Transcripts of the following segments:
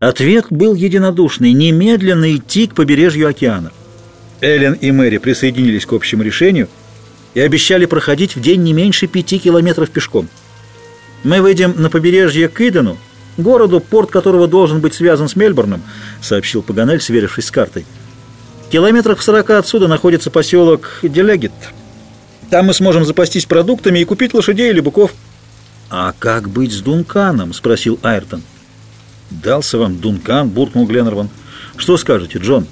Ответ был единодушный – немедленно идти к побережью океана. Эллен и Мэри присоединились к общему решению и обещали проходить в день не меньше пяти километров пешком. «Мы выйдем на побережье к Идену, городу, порт которого должен быть связан с Мельбурном», сообщил Паганель, сверившись с картой. Километрах в сорока отсюда находится поселок Делегит. Там мы сможем запастись продуктами и купить лошадей или быков. «А как быть с Дунканом?» – спросил Айртон. «Дался вам Дункан», – буркнул Гленнерван. «Что скажете, Джон?»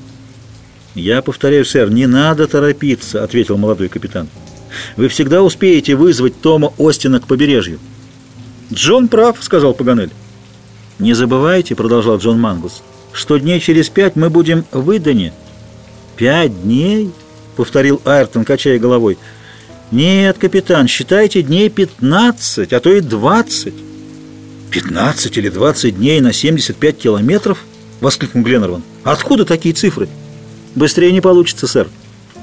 «Я повторяю, сэр, не надо торопиться», — ответил молодой капитан. «Вы всегда успеете вызвать Тома Остина к побережью». «Джон прав», — сказал Паганель. «Не забывайте», — продолжал Джон Мангус, «что дней через пять мы будем в Идане». «Пять дней?» — повторил Айртон, качая головой. «Нет, капитан, считайте дней пятнадцать, а то и двадцать». «Пятнадцать или двадцать дней на семьдесят пять километров?» — воскликнул Гленнерван. «Откуда такие цифры?» Быстрее не получится, сэр.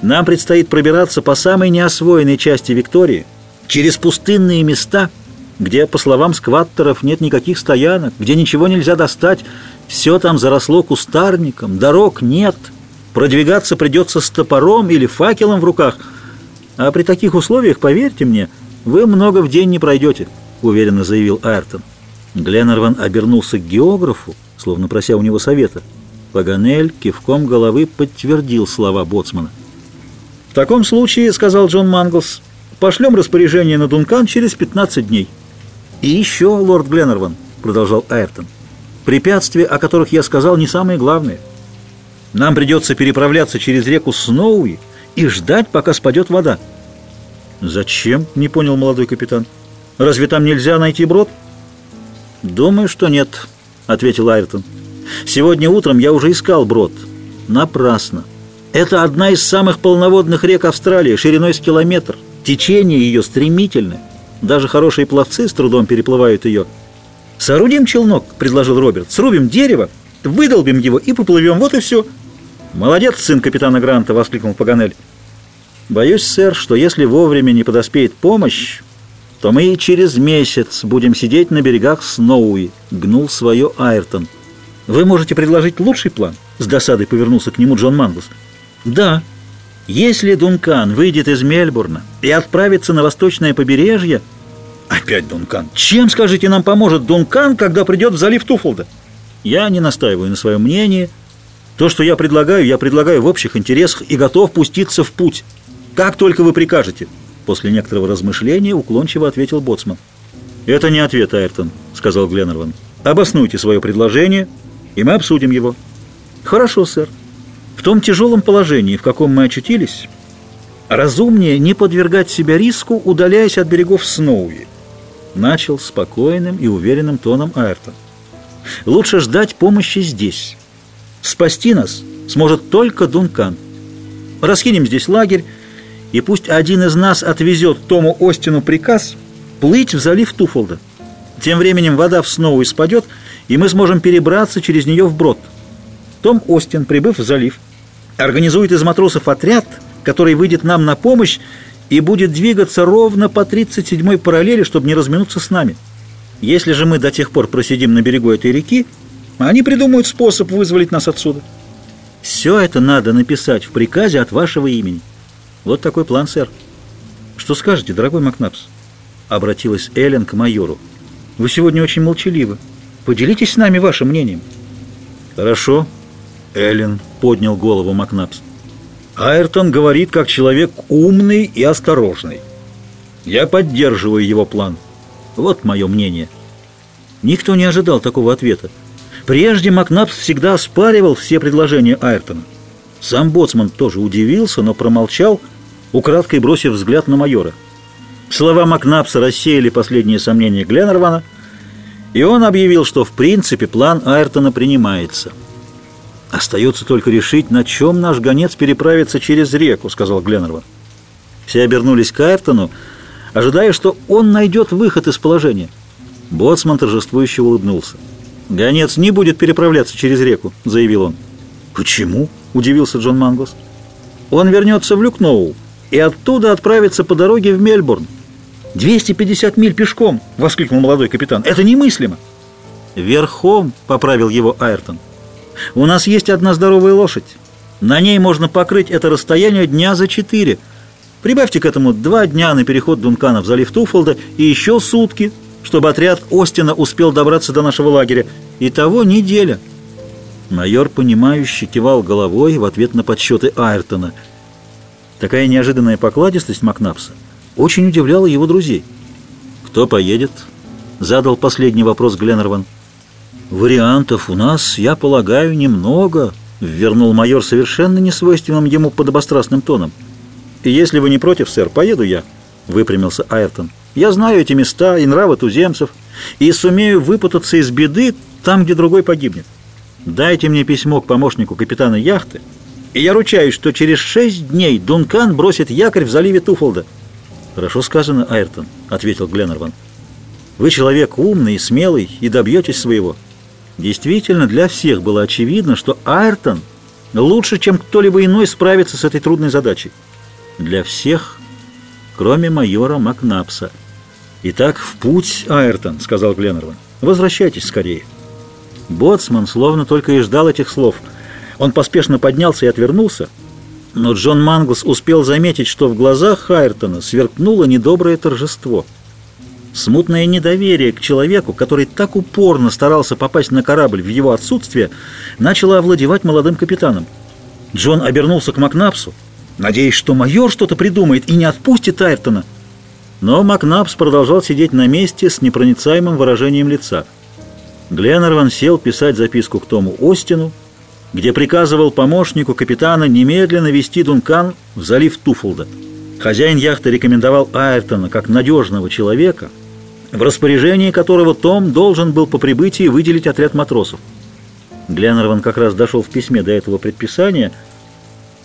Нам предстоит пробираться по самой неосвоенной части Виктории, через пустынные места, где, по словам скваттеров, нет никаких стоянок, где ничего нельзя достать, все там заросло кустарником, дорог нет, продвигаться придется с топором или факелом в руках, а при таких условиях, поверьте мне, вы много в день не пройдете, уверенно заявил Айртон. Гленнерван обернулся к географу, словно прося у него совета. Паганель кивком головы подтвердил слова боцмана. «В таком случае, — сказал Джон Манглс, — пошлем распоряжение на Дункан через 15 дней». «И еще, лорд Гленнерван, — продолжал Айртон, — препятствия, о которых я сказал, не самые главные. Нам придется переправляться через реку Сноуи и ждать, пока спадет вода». «Зачем?» — не понял молодой капитан. «Разве там нельзя найти брод?» «Думаю, что нет», — ответил Айртон. Сегодня утром я уже искал брод. Напрасно. Это одна из самых полноводных рек Австралии, шириной с километр. Течение ее стремительное. Даже хорошие пловцы с трудом переплывают ее. «Соорудим челнок», — предложил Роберт. «Срубим дерево, выдолбим его и поплывем. Вот и все». «Молодец, сын капитана Гранта!» — воскликнул Паганель. «Боюсь, сэр, что если вовремя не подоспеет помощь, то мы и через месяц будем сидеть на берегах Сноуи», — гнул свое Айртон. Вы можете предложить лучший план?» С досадой повернулся к нему Джон Мангус. «Да. Если Дункан выйдет из Мельбурна и отправится на восточное побережье...» «Опять Дункан! Чем, скажите, нам поможет Дункан, когда придет в залив Туфолда?» «Я не настаиваю на своем мнении. То, что я предлагаю, я предлагаю в общих интересах и готов пуститься в путь. Как только вы прикажете». После некоторого размышления уклончиво ответил Боцман. «Это не ответ, Айртон», — сказал Гленнерван. «Обоснуйте свое предложение» и мы обсудим его». «Хорошо, сэр. В том тяжелом положении, в каком мы очутились, разумнее не подвергать себя риску, удаляясь от берегов Сноуи», начал спокойным и уверенным тоном Айртон. «Лучше ждать помощи здесь. Спасти нас сможет только Дункан. Раскинем здесь лагерь, и пусть один из нас отвезет Тому Остину приказ плыть в залив Туфолда. Тем временем вода в Сноуи спадет, и мы сможем перебраться через нее вброд. Том Остин, прибыв в залив, организует из матросов отряд, который выйдет нам на помощь и будет двигаться ровно по 37-й параллели, чтобы не разминуться с нами. Если же мы до тех пор просидим на берегу этой реки, они придумают способ вызволить нас отсюда. Все это надо написать в приказе от вашего имени. Вот такой план, сэр. Что скажете, дорогой Макнапс? Обратилась Эллен к майору. Вы сегодня очень молчаливы. Поделитесь с нами вашим мнением. Хорошо. Эллен поднял голову Макнапс. Айртон говорит как человек умный и осторожный. Я поддерживаю его план. Вот мое мнение. Никто не ожидал такого ответа. Прежде Макнапс всегда оспаривал все предложения Айртона. Сам Боцман тоже удивился, но промолчал, украдкой бросив взгляд на майора. Слова Макнапса рассеяли последние сомнения Гленнервана – и он объявил, что в принципе план Айртона принимается. «Остается только решить, на чем наш гонец переправится через реку», — сказал Гленнерван. Все обернулись к Айртону, ожидая, что он найдет выход из положения. Боцман торжествующе улыбнулся. «Гонец не будет переправляться через реку», — заявил он. «Почему?» — удивился Джон Мангус. «Он вернется в Люкноу и оттуда отправится по дороге в Мельбурн. 250 миль пешком!» — воскликнул молодой капитан. «Это немыслимо!» «Верхом», — поправил его Айртон. «У нас есть одна здоровая лошадь. На ней можно покрыть это расстояние дня за четыре. Прибавьте к этому два дня на переход Дункана в залив Туфолда и еще сутки, чтобы отряд Остина успел добраться до нашего лагеря. Итого неделя». Майор, понимающе кивал головой в ответ на подсчеты Айртона. Такая неожиданная покладистость Макнапса очень удивляла его друзей. «Кто поедет?» — задал последний вопрос Гленнерван. «Вариантов у нас, я полагаю, немного», — вернул майор совершенно несвойственным ему подобострастным тоном. «И если вы не против, сэр, поеду я», — выпрямился Айртон. «Я знаю эти места и нравы туземцев, и сумею выпутаться из беды там, где другой погибнет. Дайте мне письмо к помощнику капитана яхты, и я ручаюсь, что через шесть дней Дункан бросит якорь в заливе Туфолда». «Хорошо сказано, Айртон», — ответил Гленнерван. «Вы человек умный и смелый, и добьетесь своего». Действительно, для всех было очевидно, что Айртон лучше, чем кто-либо иной, справится с этой трудной задачей. Для всех, кроме майора Макнапса. «Итак, в путь, Айртон», — сказал Гленнерван. «Возвращайтесь скорее». Боцман словно только и ждал этих слов. Он поспешно поднялся и отвернулся, но Джон Манглс успел заметить, что в глазах Айртона сверкнуло недоброе торжество. Смутное недоверие к человеку, который так упорно старался попасть на корабль в его отсутствие, начало овладевать молодым капитаном. Джон обернулся к Макнапсу, надеясь, что майор что-то придумает и не отпустит Айртона. Но Макнапс продолжал сидеть на месте с непроницаемым выражением лица. Гленнерван сел писать записку к Тому Остину, где приказывал помощнику капитана немедленно вести Дункан в залив Туфолда. Хозяин яхты рекомендовал Айртона как надежного человека, в распоряжении которого Том должен был по прибытии выделить отряд матросов. Гленнерван как раз дошел в письме до этого предписания,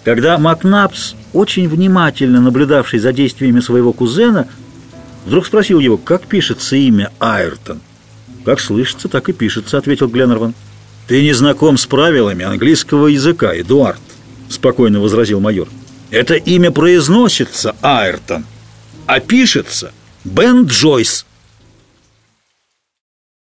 когда Макнапс, очень внимательно наблюдавший за действиями своего кузена, вдруг спросил его, как пишется имя Айртон. «Как слышится, так и пишется», — ответил Гленнерван. «Ты не знаком с правилами английского языка, Эдуард», — спокойно возразил майор. «Это имя произносится Айртон, а пишется Бен Джойс».